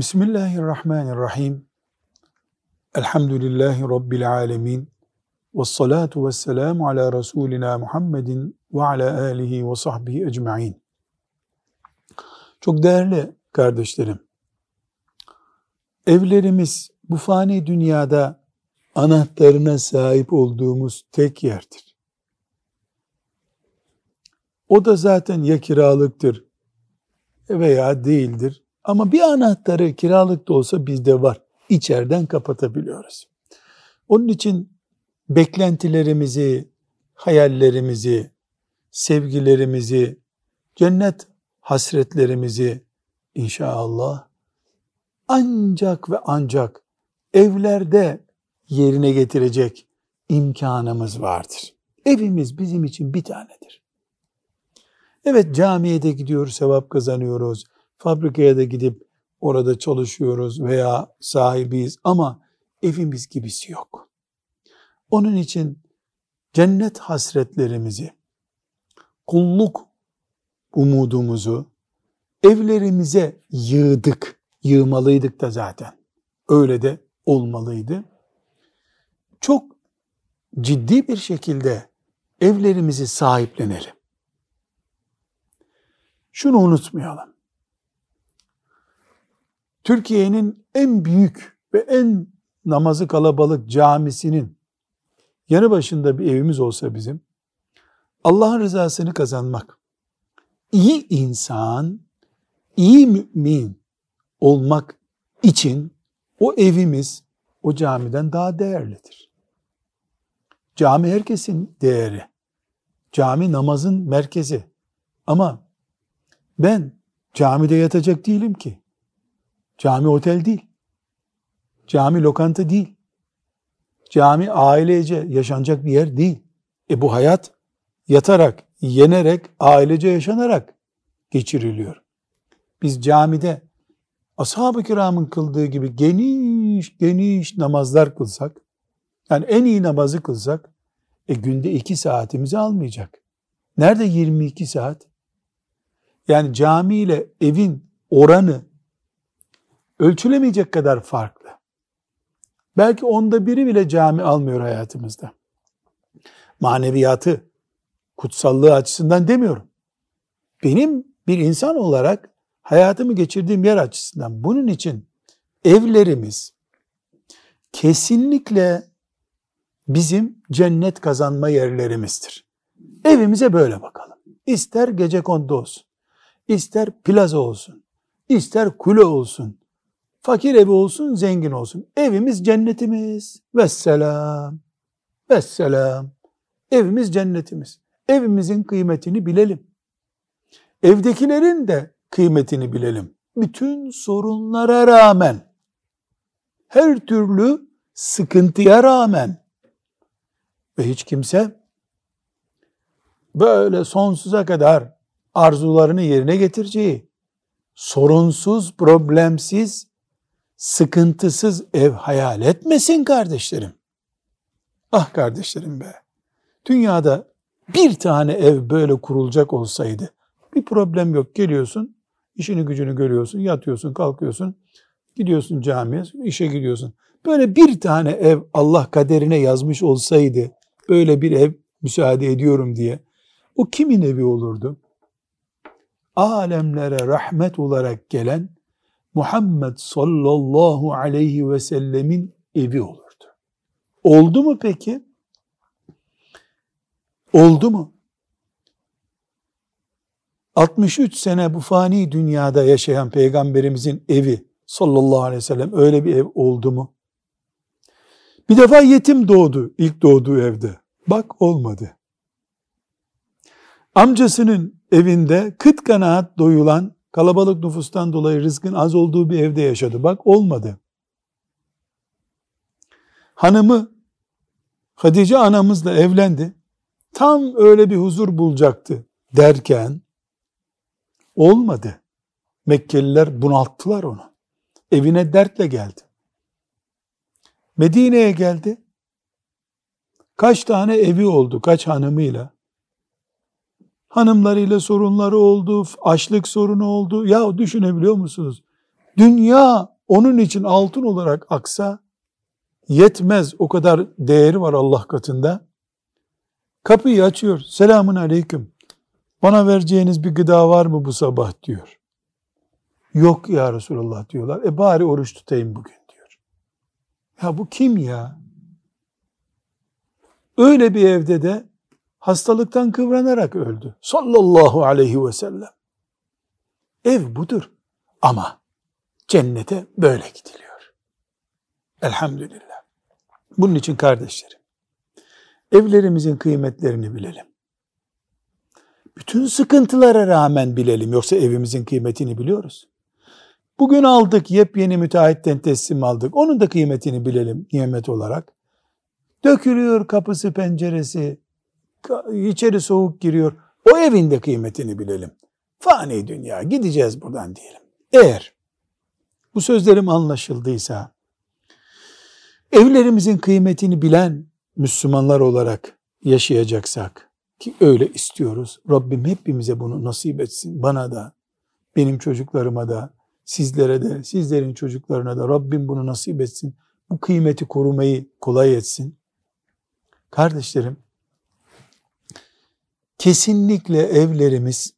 Bismillahirrahmanirrahim. Elhamdülillahi Rabbil alemin. Ve salatu ve selamu ala Resulina Muhammedin ve ala alihi ve sahbihi ecma'in. Çok değerli kardeşlerim, evlerimiz bu fani dünyada anahtarına sahip olduğumuz tek yerdir. O da zaten ya kiralıktır veya değildir. Ama bir anahtarı kiralık da olsa bizde var. İçeriden kapatabiliyoruz. Onun için beklentilerimizi, hayallerimizi, sevgilerimizi, cennet hasretlerimizi inşallah ancak ve ancak evlerde yerine getirecek imkanımız vardır. Evimiz bizim için bir tanedir. Evet camiye de gidiyoruz, sevap kazanıyoruz. Fabrikaya da gidip orada çalışıyoruz veya sahibiyiz ama evimiz gibisi yok. Onun için cennet hasretlerimizi, kulluk umudumuzu evlerimize yığdık. Yığmalıydık da zaten. Öyle de olmalıydı. Çok ciddi bir şekilde evlerimizi sahiplenelim. Şunu unutmayalım. Türkiye'nin en büyük ve en namazı kalabalık camisinin yanı başında bir evimiz olsa bizim, Allah'ın rızasını kazanmak, iyi insan, iyi mümin olmak için o evimiz o camiden daha değerlidir. Cami herkesin değeri. Cami namazın merkezi. Ama ben camide yatacak değilim ki. Cami otel değil. Cami lokanta değil. Cami ailece yaşanacak bir yer değil. E bu hayat yatarak, yenerek, ailece yaşanarak geçiriliyor. Biz camide ashab-ı kiramın kıldığı gibi geniş geniş namazlar kılsak, yani en iyi namazı kılsak, e günde iki saatimizi almayacak. Nerede 22 saat? Yani cami ile evin oranı ölçülemeyecek kadar farklı. Belki onda biri bile cami almıyor hayatımızda. Maneviyatı, kutsallığı açısından demiyorum. Benim bir insan olarak hayatımı geçirdiğim yer açısından bunun için evlerimiz kesinlikle bizim cennet kazanma yerlerimizdir. Evimize böyle bakalım. İster gece kondu olsun, ister plaza olsun, ister kule olsun, fakir evi olsun, zengin olsun. Evimiz cennetimiz. Vesselam. Vesselam. Evimiz cennetimiz. Evimizin kıymetini bilelim. Evdekilerin de kıymetini bilelim. Bütün sorunlara rağmen, her türlü sıkıntıya rağmen ve hiç kimse böyle sonsuza kadar arzularını yerine getireceği, sorunsuz, problemsiz, sıkıntısız ev hayal etmesin kardeşlerim. Ah kardeşlerim be. Dünyada bir tane ev böyle kurulacak olsaydı bir problem yok. Geliyorsun, işini gücünü görüyorsun, yatıyorsun, kalkıyorsun, gidiyorsun camiye, işe gidiyorsun. Böyle bir tane ev Allah kaderine yazmış olsaydı, böyle bir ev müsaade ediyorum diye, o kimin evi olurdu? Alemlere rahmet olarak gelen Muhammed sallallahu aleyhi ve sellemin evi olurdu. Oldu mu peki? Oldu mu? 63 sene bu fani dünyada yaşayan peygamberimizin evi sallallahu aleyhi ve sellem öyle bir ev oldu mu? Bir defa yetim doğdu ilk doğduğu evde. Bak olmadı. Amcasının evinde kıt kanaat doyulan kalabalık nüfustan dolayı rızkın az olduğu bir evde yaşadı. Bak olmadı. Hanımı Hatice anamızla evlendi. Tam öyle bir huzur bulacaktı derken olmadı. Mekkeliler bunalttılar onu. Evine dertle geldi. Medine'ye geldi. Kaç tane evi oldu, kaç hanımıyla. Hanımlarıyla sorunları oldu, açlık sorunu oldu. Ya düşünebiliyor musunuz? Dünya onun için altın olarak aksa yetmez. O kadar değeri var Allah katında. Kapıyı açıyor. Selamun aleyküm. Bana vereceğiniz bir gıda var mı bu sabah diyor. Yok ya Resulallah diyorlar. E bari oruç tutayım bugün diyor. Ya bu kim ya? Öyle bir evde de hastalıktan kıvranarak öldü. Sallallahu aleyhi ve sellem. Ev budur. Ama cennete böyle gidiliyor. Elhamdülillah. Bunun için kardeşlerim, evlerimizin kıymetlerini bilelim. Bütün sıkıntılara rağmen bilelim. Yoksa evimizin kıymetini biliyoruz. Bugün aldık, yepyeni müteahhitten teslim aldık. Onun da kıymetini bilelim nimet olarak. Dökülüyor kapısı, penceresi, içeri soğuk giriyor. O evin de kıymetini bilelim. Fani dünya, gideceğiz buradan diyelim. Eğer bu sözlerim anlaşıldıysa, evlerimizin kıymetini bilen Müslümanlar olarak yaşayacaksak, ki öyle istiyoruz. Rabbim hepimize bunu nasip etsin. Bana da, benim çocuklarıma da, sizlere de, sizlerin çocuklarına da Rabbim bunu nasip etsin. Bu kıymeti korumayı kolay etsin. Kardeşlerim, kesinlikle evlerimiz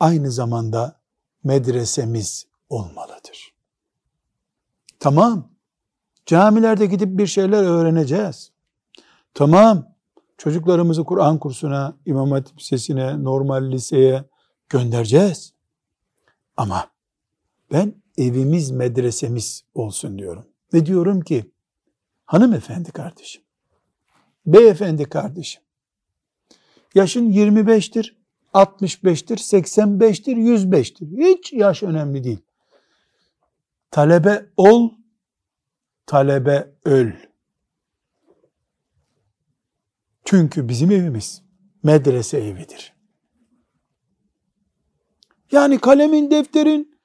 aynı zamanda medresemiz olmalıdır. Tamam, camilerde gidip bir şeyler öğreneceğiz. Tamam, çocuklarımızı Kur'an kursuna, İmam Hatip Lisesi'ne, normal liseye göndereceğiz. Ama ben evimiz medresemiz olsun diyorum. Ve diyorum ki hanımefendi kardeşim, beyefendi kardeşim, yaşın 25'tir, 65'tir, 85'tir, 105'tir. Hiç yaş önemli değil. Talebe ol, talebe öl. Çünkü bizim evimiz medrese evidir. Yani kalemin, defterin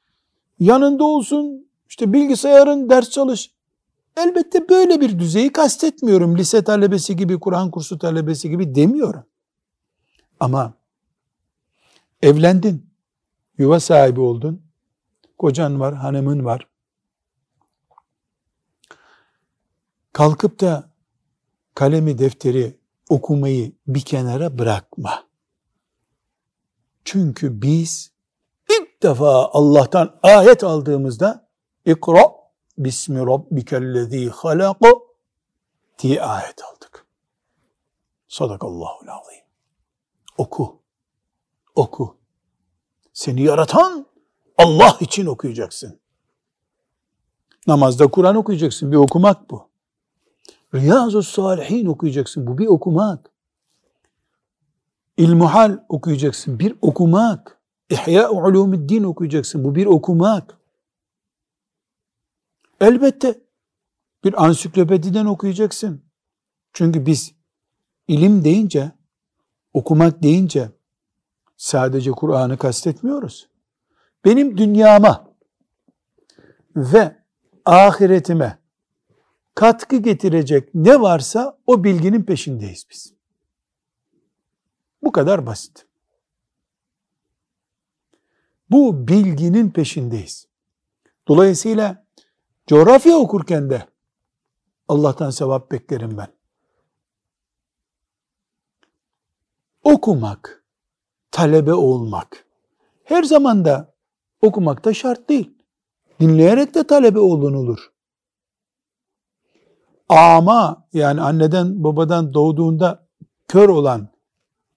yanında olsun, işte bilgisayarın ders çalış. Elbette böyle bir düzeyi kastetmiyorum. Lise talebesi gibi, Kur'an kursu talebesi gibi demiyorum. Ama evlendin, yuva sahibi oldun, kocan var, hanımın var. Kalkıp da kalemi, defteri okumayı bir kenara bırakma. Çünkü biz ilk defa Allah'tan ayet aldığımızda ikra bismi rabbikellezî halaka diye ayet aldık. Sadakallahul azim. Oku. Oku. Seni yaratan Allah için okuyacaksın. Namazda Kur'an okuyacaksın. Bir okumak bu. Riyazu Salihin okuyacaksın. Bu bir okumak. İlmuhal okuyacaksın. Bir okumak. İhya Ulumuddin okuyacaksın. Bu bir okumak. Elbette bir ansiklopediden okuyacaksın. Çünkü biz ilim deyince, okumak deyince sadece Kur'an'ı kastetmiyoruz. Benim dünyama ve ahiretime katkı getirecek ne varsa o bilginin peşindeyiz biz. Bu kadar basit. Bu bilginin peşindeyiz. Dolayısıyla coğrafya okurken de Allah'tan sevap beklerim ben. Okumak, talebe olmak. Her zaman da okumak da şart değil. Dinleyerek de talebe olunulur. Ama yani anneden babadan doğduğunda kör olan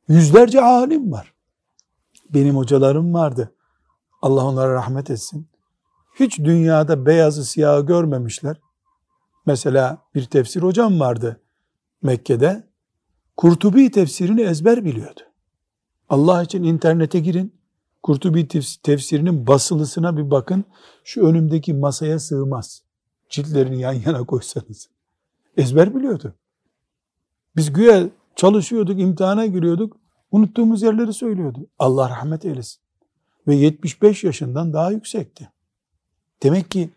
yüzlerce alim var. Benim hocalarım vardı. Allah onlara rahmet etsin. Hiç dünyada beyazı siyahı görmemişler. Mesela bir tefsir hocam vardı Mekke'de. Kurtubi tefsirini ezber biliyordu. Allah için internete girin. Kurtubi tefsirinin basılısına bir bakın. Şu önümdeki masaya sığmaz. Ciltlerini yan yana koysanız. Ezber biliyordu. Biz güya çalışıyorduk, imtihana giriyorduk. Unuttuğumuz yerleri söylüyordu. Allah rahmet eylesin. Ve 75 yaşından daha yüksekti. Demek ki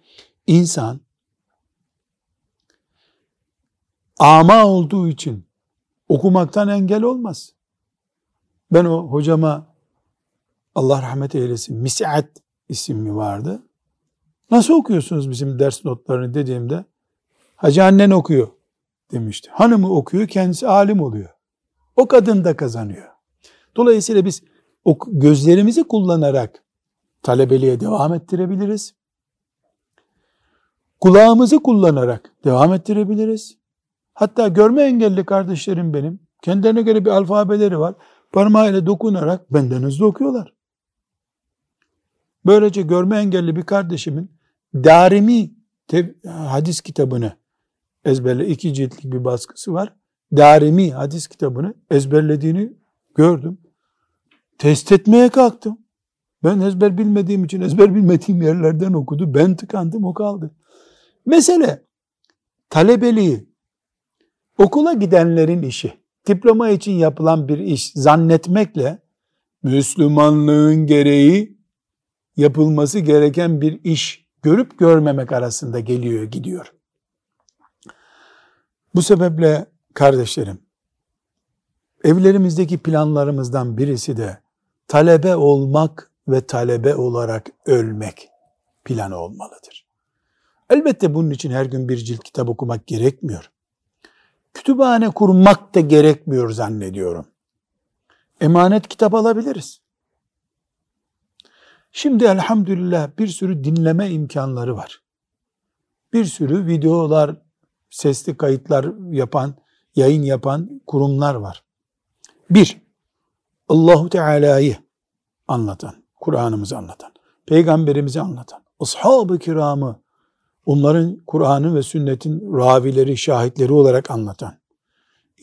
insan ama olduğu için okumaktan engel olmaz. Ben o hocama Allah rahmet eylesin Mis'at isimli vardı. Nasıl okuyorsunuz bizim ders notlarını dediğimde hacı annen okuyor demişti. Hanımı okuyor kendisi alim oluyor. O kadın da kazanıyor. Dolayısıyla biz gözlerimizi kullanarak talebeliğe devam ettirebiliriz. Kulağımızı kullanarak devam ettirebiliriz. Hatta görme engelli kardeşlerim benim, kendilerine göre bir alfabeleri var. Parmağıyla dokunarak benden hızlı okuyorlar. Böylece görme engelli bir kardeşimin Darimi hadis kitabını ezberle, iki ciltlik bir baskısı var. Darimi hadis kitabını ezberlediğini gördüm. Test etmeye kalktım. Ben ezber bilmediğim için ezber bilmediğim yerlerden okudu. Ben tıkandım o kaldı. Mesele talebeliği okula gidenlerin işi, diploma için yapılan bir iş zannetmekle Müslümanlığın gereği yapılması gereken bir iş görüp görmemek arasında geliyor gidiyor. Bu sebeple kardeşlerim evlerimizdeki planlarımızdan birisi de talebe olmak ve talebe olarak ölmek planı olmalıdır. Elbette bunun için her gün bir cilt kitap okumak gerekmiyor. Kütüphane kurmak da gerekmiyor zannediyorum. Emanet kitap alabiliriz. Şimdi elhamdülillah bir sürü dinleme imkanları var. Bir sürü videolar, sesli kayıtlar yapan, yayın yapan kurumlar var. Bir, Allahu Teala'yı anlatan, Kur'an'ımızı anlatan, peygamberimizi anlatan, ashab-ı kiramı, onların Kur'an'ın ve sünnetin ravileri, şahitleri olarak anlatan,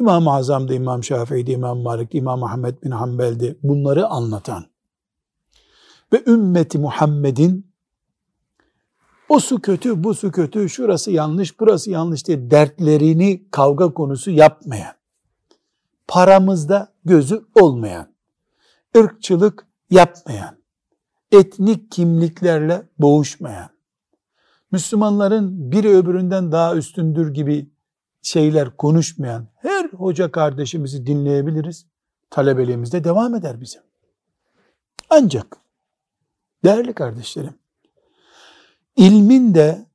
İmam-ı Azam'da İmam Şafii'de, İmam Malik'de, İmam Ahmed bin Hanbel'de bunları anlatan ve ümmeti Muhammed'in o su kötü, bu su kötü, şurası yanlış, burası yanlış diye dertlerini kavga konusu yapmayan, paramızda gözü olmayan, ırkçılık yapmayan, etnik kimliklerle boğuşmayan, Müslümanların biri öbüründen daha üstündür gibi şeyler konuşmayan her hoca kardeşimizi dinleyebiliriz. Talebeliğimizde devam eder bizim. Ancak değerli kardeşlerim, ilmin de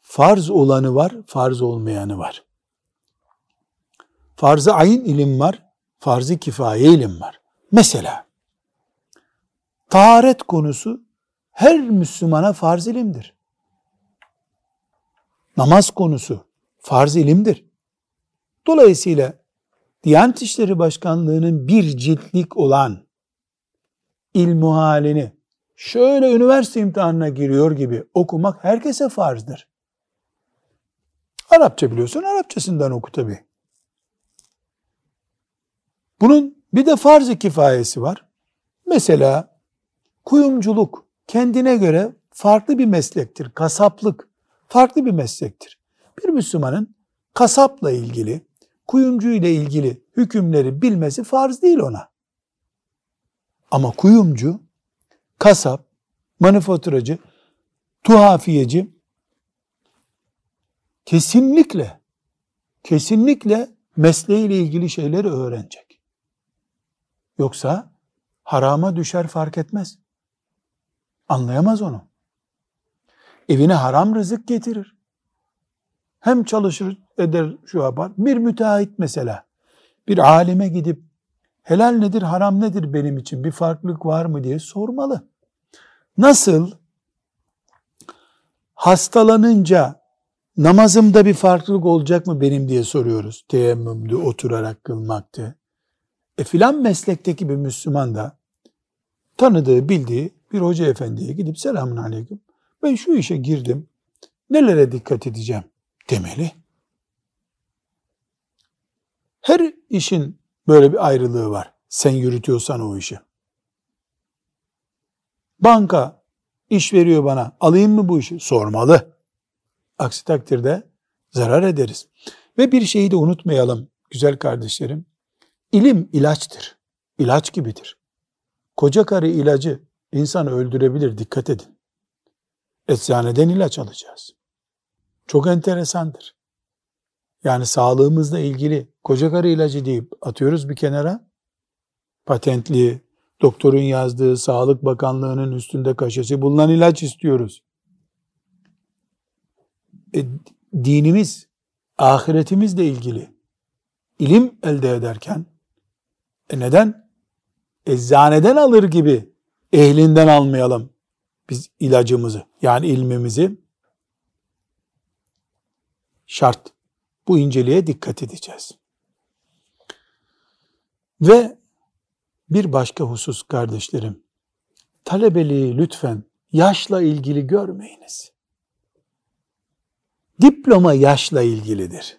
farz olanı var, farz olmayanı var. Farz-ı ayın ilim var, farz-ı kifaye ilim var. Mesela taharet konusu her Müslümana farz ilimdir. Namaz konusu farz ilimdir. Dolayısıyla Diyanet İşleri Başkanlığı'nın bir ciltlik olan ilmu halini şöyle üniversite imtihanına giriyor gibi okumak herkese farzdır. Arapça biliyorsun, Arapçasından oku tabi. Bunun bir de farz-ı kifayesi var. Mesela kuyumculuk kendine göre farklı bir meslektir. Kasaplık farklı bir meslektir. Bir Müslümanın kasapla ilgili, kuyumcu ile ilgili hükümleri bilmesi farz değil ona. Ama kuyumcu, kasap, manifaturacı, tuhafiyeci kesinlikle kesinlikle mesleğiyle ilgili şeyleri öğrenecek. Yoksa harama düşer fark etmez. Anlayamaz onu. Evine haram rızık getirir. Hem çalışır eder şu yapar. Bir müteahhit mesela bir alime gidip helal nedir haram nedir benim için bir farklılık var mı diye sormalı. Nasıl hastalanınca namazımda bir farklılık olacak mı benim diye soruyoruz. Teyemmümdü, oturarak kılmaktı. E filan meslekteki bir Müslüman da tanıdığı, bildiği bir hoca efendiye gidip selamun aleyküm ben şu işe girdim, nelere dikkat edeceğim demeli. Her işin böyle bir ayrılığı var. Sen yürütüyorsan o işi. Banka iş veriyor bana, alayım mı bu işi? Sormalı. Aksi takdirde zarar ederiz. Ve bir şeyi de unutmayalım güzel kardeşlerim. İlim ilaçtır. İlaç gibidir. Koca karı ilacı insanı öldürebilir dikkat edin. Eczaneden ilaç alacağız. Çok enteresandır. Yani sağlığımızla ilgili koca karı ilacı deyip atıyoruz bir kenara. Patentli, doktorun yazdığı, Sağlık Bakanlığı'nın üstünde kaşesi bulunan ilaç istiyoruz. E, dinimiz, ahiretimizle ilgili ilim elde ederken e neden eczaneden alır gibi ehlinden almayalım biz ilacımızı yani ilmimizi şart. Bu inceliğe dikkat edeceğiz. Ve bir başka husus kardeşlerim, talebeliği lütfen yaşla ilgili görmeyiniz. Diploma yaşla ilgilidir.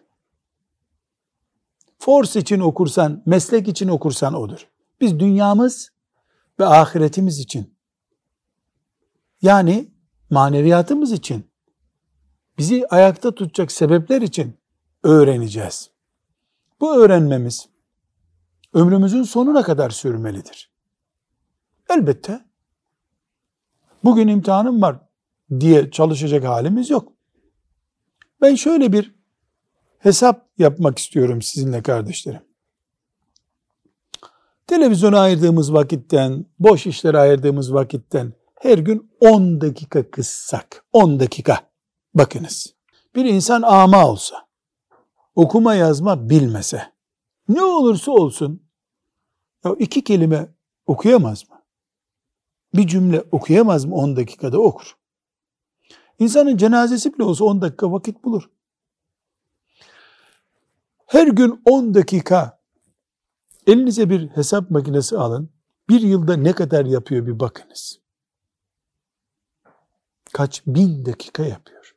Force için okursan, meslek için okursan odur. Biz dünyamız ve ahiretimiz için yani maneviyatımız için bizi ayakta tutacak sebepler için öğreneceğiz. Bu öğrenmemiz ömrümüzün sonuna kadar sürmelidir. Elbette bugün imtihanım var diye çalışacak halimiz yok. Ben şöyle bir hesap yapmak istiyorum sizinle kardeşlerim. Televizyona ayırdığımız vakitten, boş işlere ayırdığımız vakitten her gün 10 dakika kıssak, 10 dakika bakınız. Bir insan ama olsa, okuma yazma bilmese, ne olursa olsun, ya iki kelime okuyamaz mı? Bir cümle okuyamaz mı 10 dakikada okur. İnsanın cenazesi bile olsa 10 dakika vakit bulur. Her gün 10 dakika elinize bir hesap makinesi alın. Bir yılda ne kadar yapıyor bir bakınız. Kaç bin dakika yapıyor.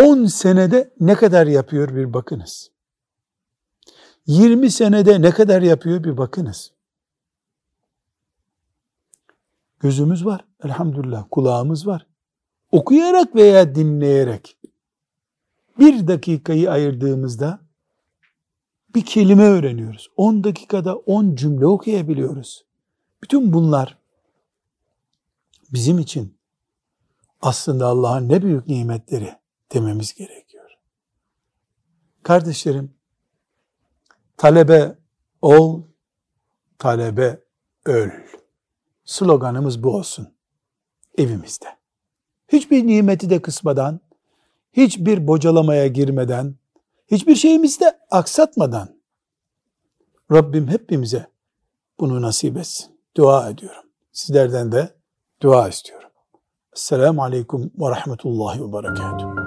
10 senede ne kadar yapıyor bir bakınız. 20 senede ne kadar yapıyor bir bakınız. Gözümüz var elhamdülillah, kulağımız var. Okuyarak veya dinleyerek bir dakikayı ayırdığımızda bir kelime öğreniyoruz. 10 dakikada 10 cümle okuyabiliyoruz. Bütün bunlar bizim için aslında Allah'ın ne büyük nimetleri dememiz gerekiyor. Kardeşlerim, talebe ol, talebe öl. Sloganımız bu olsun evimizde. Hiçbir nimeti de kısmadan, hiçbir bocalamaya girmeden, hiçbir şeyimizi de aksatmadan Rabbim hepimize bunu nasip etsin. Dua ediyorum. Sizlerden de dua istiyorum. Esselamu Aleyküm ve Rahmetullahi ve Berekatuhu.